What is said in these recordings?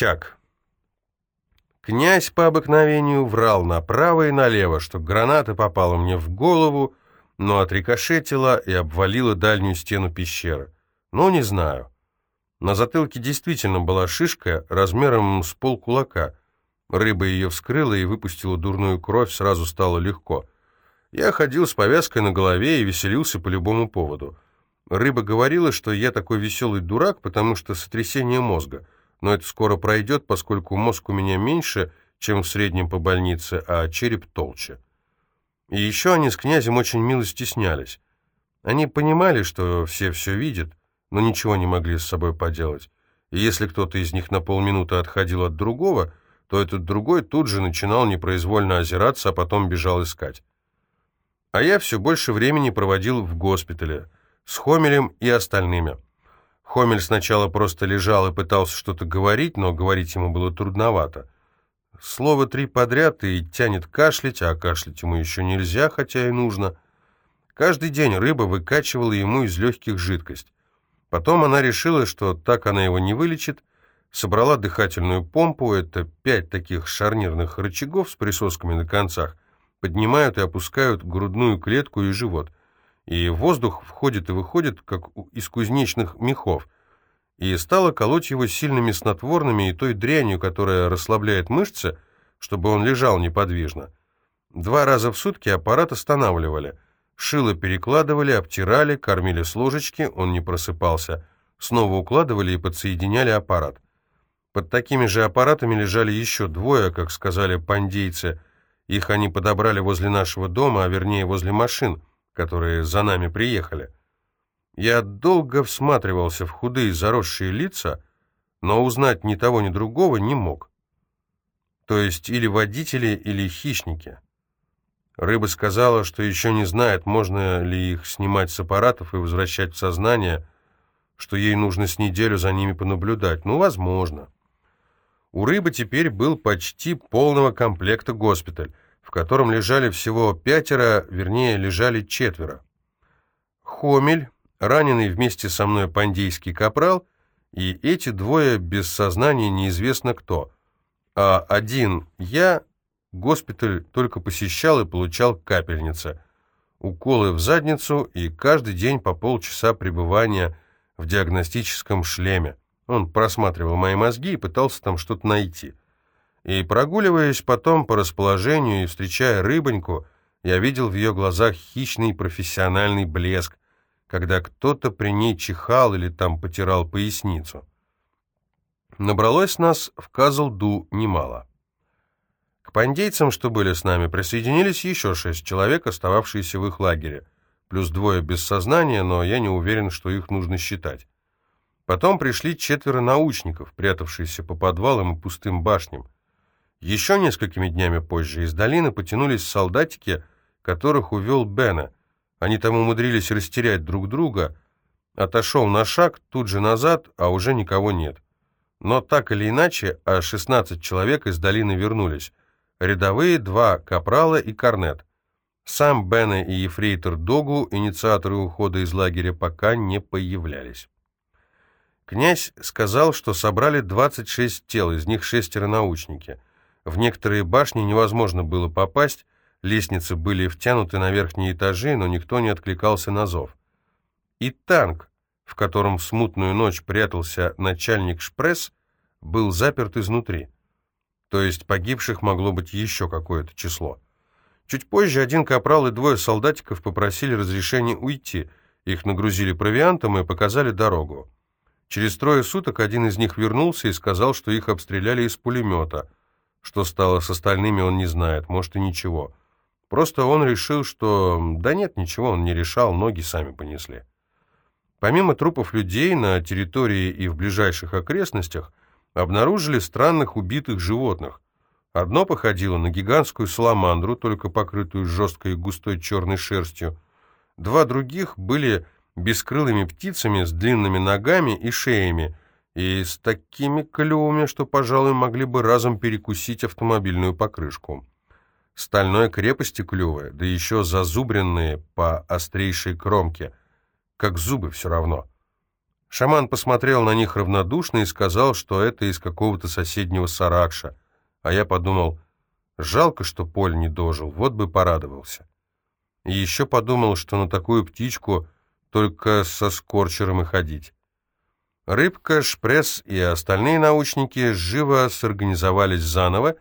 Чак. Князь по обыкновению врал направо и налево, что граната попала мне в голову, но отрикошетила и обвалила дальнюю стену пещеры. Ну, не знаю. На затылке действительно была шишка размером с полкулака. Рыба ее вскрыла и выпустила дурную кровь, сразу стало легко. Я ходил с повязкой на голове и веселился по любому поводу. Рыба говорила, что я такой веселый дурак, потому что сотрясение мозга. Но это скоро пройдет, поскольку мозг у меня меньше, чем в среднем по больнице, а череп толще. И еще они с князем очень мило стеснялись. Они понимали, что все все видят, но ничего не могли с собой поделать. И если кто-то из них на полминуты отходил от другого, то этот другой тут же начинал непроизвольно озираться, а потом бежал искать. А я все больше времени проводил в госпитале, с Хомелем и остальными. Хомель сначала просто лежал и пытался что-то говорить, но говорить ему было трудновато. Слово три подряд и тянет кашлять, а кашлять ему еще нельзя, хотя и нужно. Каждый день рыба выкачивала ему из легких жидкость. Потом она решила, что так она его не вылечит, собрала дыхательную помпу, это пять таких шарнирных рычагов с присосками на концах, поднимают и опускают грудную клетку и живот. И воздух входит и выходит, как из кузнечных мехов – и стала колоть его сильными снотворными и той дрянью, которая расслабляет мышцы, чтобы он лежал неподвижно. Два раза в сутки аппарат останавливали. Шило перекладывали, обтирали, кормили с ложечки, он не просыпался. Снова укладывали и подсоединяли аппарат. Под такими же аппаратами лежали еще двое, как сказали пандейцы. Их они подобрали возле нашего дома, а вернее возле машин, которые за нами приехали. Я долго всматривался в худые заросшие лица, но узнать ни того, ни другого не мог. То есть или водители, или хищники. Рыба сказала, что еще не знает, можно ли их снимать с аппаратов и возвращать в сознание, что ей нужно с неделю за ними понаблюдать. Ну, возможно. У рыбы теперь был почти полного комплекта госпиталь, в котором лежали всего пятеро, вернее, лежали четверо. Хомель, раненый вместе со мной пандейский капрал, и эти двое без сознания неизвестно кто. А один я госпиталь только посещал и получал капельницы, уколы в задницу и каждый день по полчаса пребывания в диагностическом шлеме. Он просматривал мои мозги и пытался там что-то найти. И прогуливаясь потом по расположению и встречая рыбоньку, я видел в ее глазах хищный профессиональный блеск, когда кто-то при ней чихал или там потирал поясницу. Набралось нас в Казалду немало. К пандейцам, что были с нами, присоединились еще шесть человек, остававшиеся в их лагере, плюс двое без сознания, но я не уверен, что их нужно считать. Потом пришли четверо научников, прятавшиеся по подвалам и пустым башням. Еще несколькими днями позже из долины потянулись солдатики, которых увел Бена — они там умудрились растерять друг друга. Отошел на шаг, тут же назад, а уже никого нет. Но так или иначе, а 16 человек из долины вернулись. Рядовые, два капрала и корнет. Сам Бене и ефрейтор Догу, инициаторы ухода из лагеря, пока не появлялись. Князь сказал, что собрали 26 тел, из них шестеро научники. В некоторые башни невозможно было попасть, Лестницы были втянуты на верхние этажи, но никто не откликался на зов. И танк, в котором в смутную ночь прятался начальник Шпресс, был заперт изнутри. То есть погибших могло быть еще какое-то число. Чуть позже один капрал и двое солдатиков попросили разрешения уйти. Их нагрузили провиантом и показали дорогу. Через трое суток один из них вернулся и сказал, что их обстреляли из пулемета. Что стало с остальными, он не знает, может и ничего. Просто он решил, что... Да нет, ничего он не решал, ноги сами понесли. Помимо трупов людей на территории и в ближайших окрестностях обнаружили странных убитых животных. Одно походило на гигантскую саламандру, только покрытую жесткой густой черной шерстью. Два других были бескрылыми птицами с длинными ногами и шеями, и с такими клювами, что, пожалуй, могли бы разом перекусить автомобильную покрышку стальной крепости клювы, да еще зазубренные по острейшей кромке, как зубы все равно. Шаман посмотрел на них равнодушно и сказал, что это из какого-то соседнего саракша. А я подумал, жалко, что Поль не дожил, вот бы порадовался. И еще подумал, что на такую птичку только со скорчером и ходить. Рыбка, Шпресс и остальные научники живо сорганизовались заново,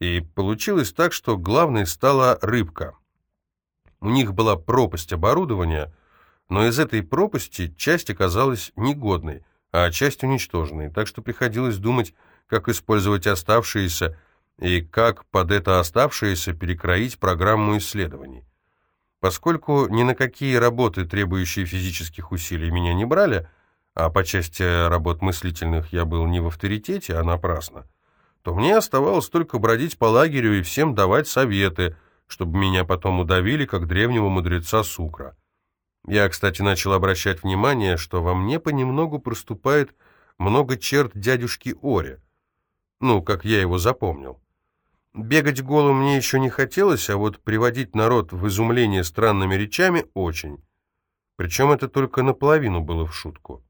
и получилось так, что главной стала рыбка. У них была пропасть оборудования, но из этой пропасти часть оказалась негодной, а часть уничтоженной, так что приходилось думать, как использовать оставшиеся и как под это оставшееся перекроить программу исследований. Поскольку ни на какие работы, требующие физических усилий, меня не брали, а по части работ мыслительных я был не в авторитете, а напрасно, то мне оставалось только бродить по лагерю и всем давать советы, чтобы меня потом удавили, как древнего мудреца Сукра. Я, кстати, начал обращать внимание, что во мне понемногу проступает много черт дядюшки Ори. Ну, как я его запомнил. Бегать голым мне еще не хотелось, а вот приводить народ в изумление странными речами очень. Причем это только наполовину было в шутку.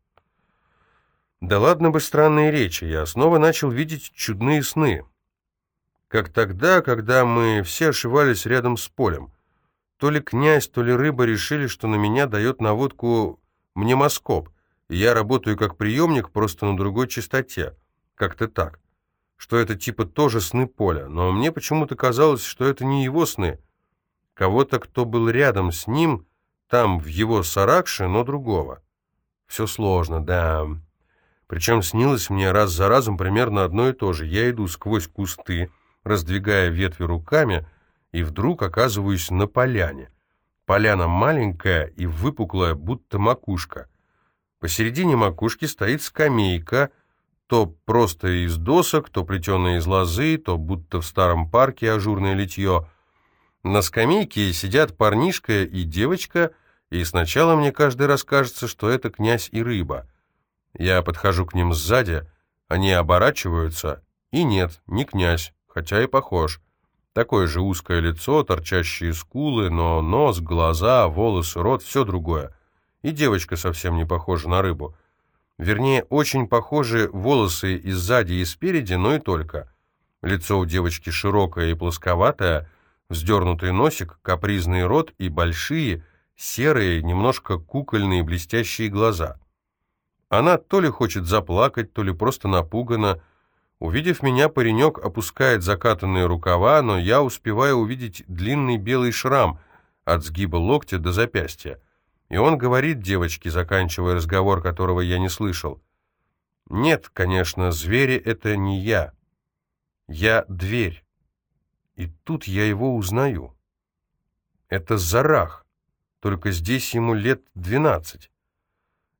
Да ладно бы странные речи, я снова начал видеть чудные сны. Как тогда, когда мы все ошивались рядом с полем. То ли князь, то ли рыба решили, что на меня дает наводку мнемоскоп, и я работаю как приемник, просто на другой частоте. Как-то так. Что это типа тоже сны поля, но мне почему-то казалось, что это не его сны. Кого-то, кто был рядом с ним, там, в его саракше, но другого. Все сложно, да. Причем снилось мне раз за разом примерно одно и то же. Я иду сквозь кусты, раздвигая ветви руками, и вдруг оказываюсь на поляне. Поляна маленькая и выпуклая, будто макушка. Посередине макушки стоит скамейка, то просто из досок, то плетеная из лозы, то будто в старом парке ажурное литье. На скамейке сидят парнишка и девочка, и сначала мне каждый раз кажется, что это князь и рыба — я подхожу к ним сзади, они оборачиваются, и нет, не князь, хотя и похож. Такое же узкое лицо, торчащие скулы, но нос, глаза, волосы, рот — все другое. И девочка совсем не похожа на рыбу. Вернее, очень похожи волосы и сзади, и спереди, но и только. Лицо у девочки широкое и плосковатое, вздернутый носик, капризный рот и большие, серые, немножко кукольные блестящие глаза — она то ли хочет заплакать, то ли просто напугана. Увидев меня, паренек опускает закатанные рукава, но я успеваю увидеть длинный белый шрам от сгиба локтя до запястья. И он говорит девочке, заканчивая разговор, которого я не слышал. «Нет, конечно, звери — это не я. Я дверь. И тут я его узнаю. Это Зарах, только здесь ему лет двенадцать.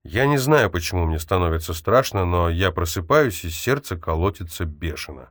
Я не знаю, почему мне становится страшно, но я просыпаюсь, и сердце колотится бешено.